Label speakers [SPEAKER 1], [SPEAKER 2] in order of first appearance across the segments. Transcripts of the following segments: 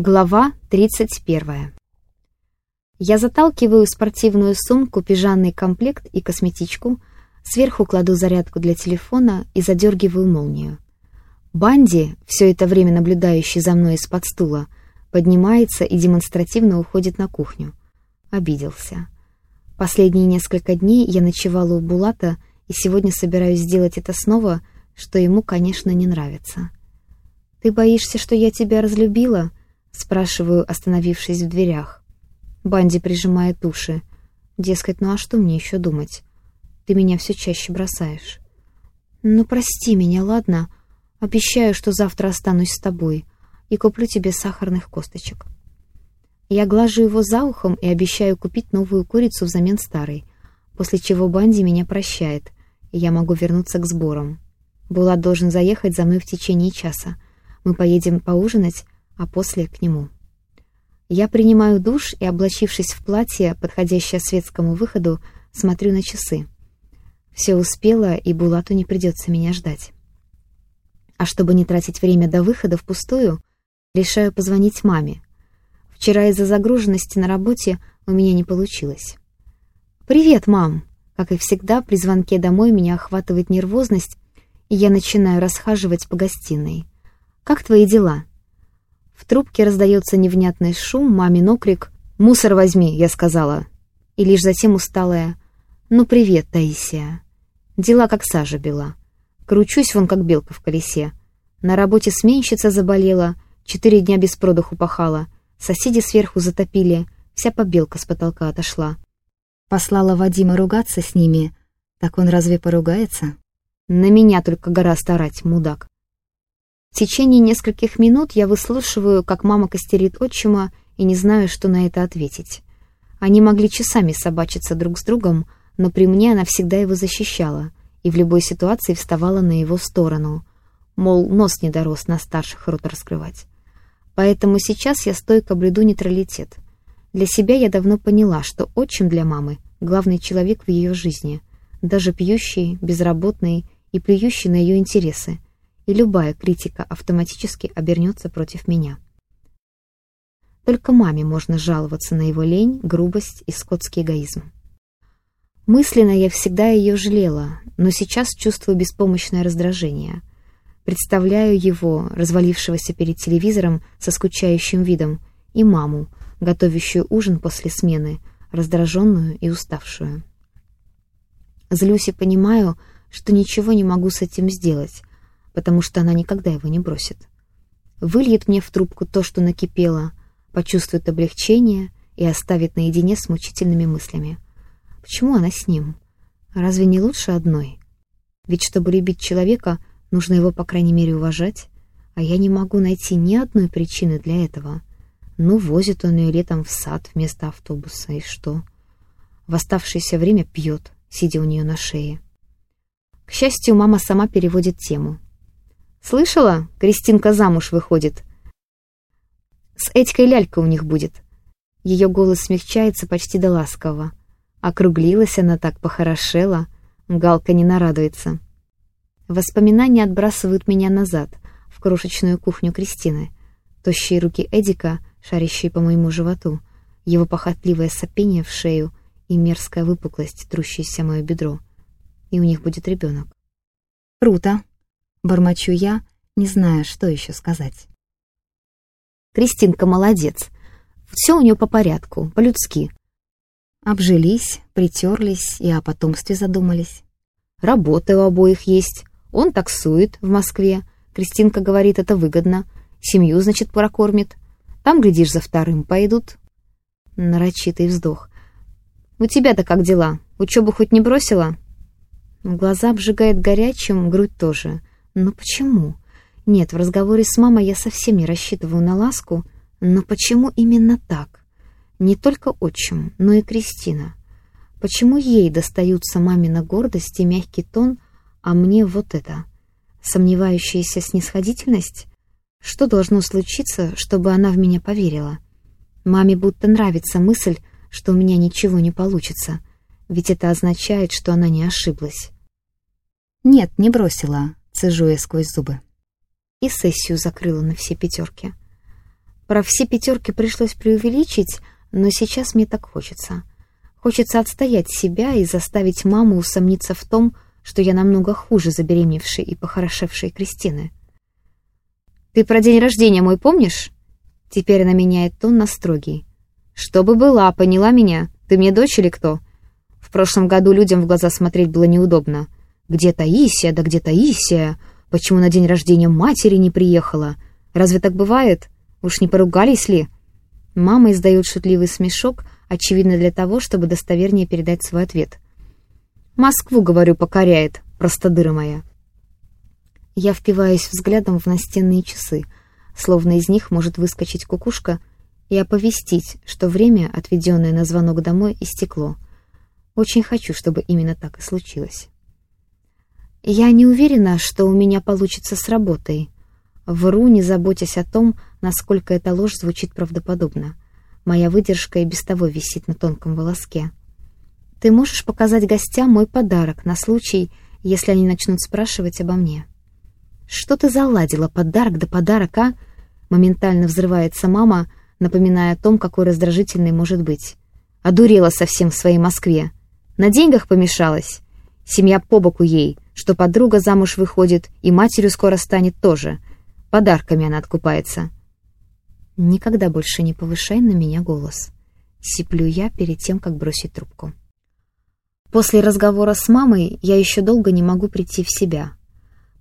[SPEAKER 1] Глава 31. Я заталкиваю спортивную сумку, пижамный комплект и косметичку, сверху кладу зарядку для телефона и задергиваю молнию. Банди, все это время наблюдающий за мной из-под стула, поднимается и демонстративно уходит на кухню. Обиделся. Последние несколько дней я ночевала у Булата и сегодня собираюсь сделать это снова, что ему, конечно, не нравится. «Ты боишься, что я тебя разлюбила?» Спрашиваю, остановившись в дверях. Банди прижимает уши. Дескать, ну а что мне еще думать? Ты меня все чаще бросаешь. Ну, прости меня, ладно? Обещаю, что завтра останусь с тобой и куплю тебе сахарных косточек. Я глажу его за ухом и обещаю купить новую курицу взамен старой, после чего Банди меня прощает, и я могу вернуться к сборам. Булат должен заехать за мной в течение часа. Мы поедем поужинать, а после к нему. Я принимаю душ и, облачившись в платье, подходящее светскому выходу, смотрю на часы. Все успело, и Булату не придется меня ждать. А чтобы не тратить время до выхода впустую, решаю позвонить маме. Вчера из-за загруженности на работе у меня не получилось. «Привет, мам!» Как и всегда, при звонке домой меня охватывает нервозность, и я начинаю расхаживать по гостиной. «Как твои дела?» В трубке раздается невнятный шум, мамин окрик «Мусор возьми», я сказала. И лишь затем усталая «Ну привет, Таисия». Дела как сажа бела. Кручусь вон как белка в колесе. На работе сменщица заболела, четыре дня без продуху пахала, соседи сверху затопили, вся побелка с потолка отошла. Послала Вадима ругаться с ними, так он разве поругается? На меня только гора старать, мудак. В течение нескольких минут я выслушиваю, как мама костерит отчима, и не знаю, что на это ответить. Они могли часами собачиться друг с другом, но при мне она всегда его защищала и в любой ситуации вставала на его сторону. Мол, нос не дорос на старших рот раскрывать. Поэтому сейчас я стойко блюду нейтралитет. Для себя я давно поняла, что отчим для мамы — главный человек в ее жизни, даже пьющий, безработный и плюющий на ее интересы — и любая критика автоматически обернется против меня. Только маме можно жаловаться на его лень, грубость и скотский эгоизм. Мысленно я всегда ее жалела, но сейчас чувствую беспомощное раздражение. Представляю его, развалившегося перед телевизором со скучающим видом, и маму, готовящую ужин после смены, раздраженную и уставшую. Злюсь и понимаю, что ничего не могу с этим сделать, потому что она никогда его не бросит. Выльет мне в трубку то, что накипело, почувствует облегчение и оставит наедине с мучительными мыслями. Почему она с ним? Разве не лучше одной? Ведь чтобы любить человека, нужно его, по крайней мере, уважать, а я не могу найти ни одной причины для этого. Ну, возит он ее летом в сад вместо автобуса, и что? В оставшееся время пьет, сидя у нее на шее. К счастью, мама сама переводит тему. Слышала? Кристинка замуж выходит. С Этькой лялька у них будет. Ее голос смягчается почти до ласкового. Округлилась она так, похорошела. Галка не нарадуется. Воспоминания отбрасывают меня назад, в крошечную кухню Кристины. Тощие руки Эдика, шарящие по моему животу, его похотливое сопение в шею и мерзкая выпуклость, трущаяся мое бедро. И у них будет ребенок. Круто. Бормочу я, не зная, что еще сказать. Кристинка молодец. Все у нее по порядку, по-людски. Обжились, притерлись и о потомстве задумались. Работа у обоих есть. Он таксует в Москве. Кристинка говорит, это выгодно. Семью, значит, прокормит. Там, глядишь, за вторым пойдут. Нарочитый вздох. «У тебя-то как дела? Учебу хоть не бросила?» Глаза обжигает горячим, грудь тоже. Но почему? Нет, в разговоре с мамой я совсем не рассчитываю на ласку, но почему именно так? Не только отчим, но и Кристина. Почему ей достаются мамина гордость и мягкий тон, а мне вот это? Сомневающаяся снисходительность? Что должно случиться, чтобы она в меня поверила? Маме будто нравится мысль, что у меня ничего не получится, ведь это означает, что она не ошиблась. Нет, не бросила, цежу я сквозь зубы. И сессию закрыла на все пятерки. Про все пятерки пришлось преувеличить, но сейчас мне так хочется. Хочется отстоять себя и заставить маму усомниться в том, что я намного хуже забеременевшей и похорошевшей Кристины. «Ты про день рождения мой помнишь?» Теперь она меняет тон на строгий. «Чтобы была, поняла меня? Ты мне дочь или кто?» В прошлом году людям в глаза смотреть было неудобно. «Где Таисия? Да где Таисия? Почему на день рождения матери не приехала? Разве так бывает? Уж не поругались ли?» Мама издает шутливый смешок, очевидно для того, чтобы достовернее передать свой ответ. «Москву, говорю, покоряет, простодыра моя». Я впиваюсь взглядом в настенные часы, словно из них может выскочить кукушка и оповестить, что время, отведенное на звонок домой, истекло. Очень хочу, чтобы именно так и случилось. Я не уверена, что у меня получится с работой. Вру, не заботясь о том, насколько эта ложь звучит правдоподобно. Моя выдержка и без того висит на тонком волоске. Ты можешь показать гостям мой подарок на случай, если они начнут спрашивать обо мне. Что ты заладила, подарок да подарок, а? Моментально взрывается мама, напоминая о том, какой раздражительной может быть. Одурела совсем в своей Москве. На деньгах помешалась. Семья по боку ей, что подруга замуж выходит и матерью скоро станет тоже. Подарками она откупается. Никогда больше не повышай на меня голос. Сиплю я перед тем, как бросить трубку. После разговора с мамой я еще долго не могу прийти в себя.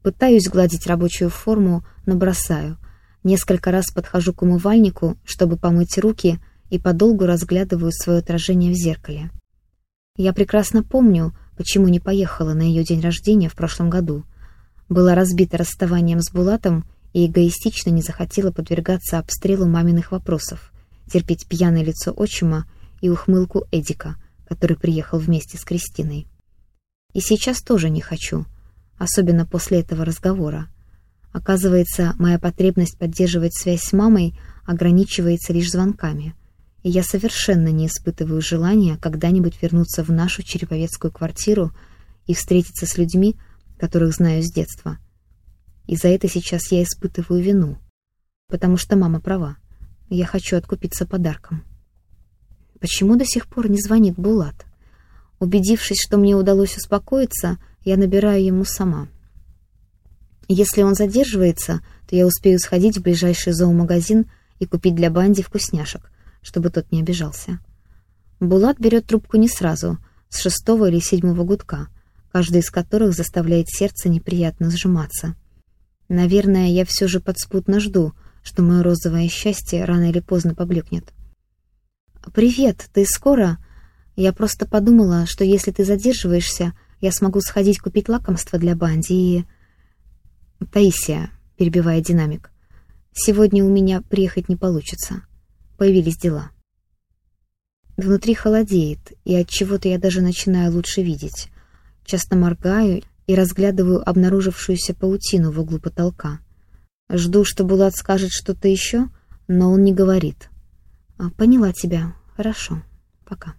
[SPEAKER 1] Пытаюсь гладить рабочую форму, но бросаю. Несколько раз подхожу к умывальнику, чтобы помыть руки, и подолгу разглядываю свое отражение в зеркале. Я прекрасно помню, почему не поехала на ее день рождения в прошлом году. Была разбита расставанием с Булатом и эгоистично не захотела подвергаться обстрелу маминых вопросов, терпеть пьяное лицо отчима и ухмылку Эдика, который приехал вместе с Кристиной. И сейчас тоже не хочу — особенно после этого разговора. Оказывается, моя потребность поддерживать связь с мамой ограничивается лишь звонками, я совершенно не испытываю желания когда-нибудь вернуться в нашу череповецкую квартиру и встретиться с людьми, которых знаю с детства. И за это сейчас я испытываю вину, потому что мама права. Я хочу откупиться подарком. Почему до сих пор не звонит Булат? Убедившись, что мне удалось успокоиться, я набираю ему сама. Если он задерживается, то я успею сходить в ближайший зоомагазин и купить для Банди вкусняшек, чтобы тот не обижался. Булат берет трубку не сразу, с шестого или седьмого гудка, каждый из которых заставляет сердце неприятно сжиматься. Наверное, я все же подспутно жду, что мое розовое счастье рано или поздно поблекнет. «Привет, ты скоро?» Я просто подумала, что если ты задерживаешься, я смогу сходить купить лакомство для Банди и... Таисия, перебивая динамик. Сегодня у меня приехать не получится. Появились дела. Внутри холодеет, и от чего-то я даже начинаю лучше видеть. Часто моргаю и разглядываю обнаружившуюся паутину в углу потолка. Жду, что Булат скажет что-то еще, но он не говорит. «Поняла тебя. Хорошо. Пока».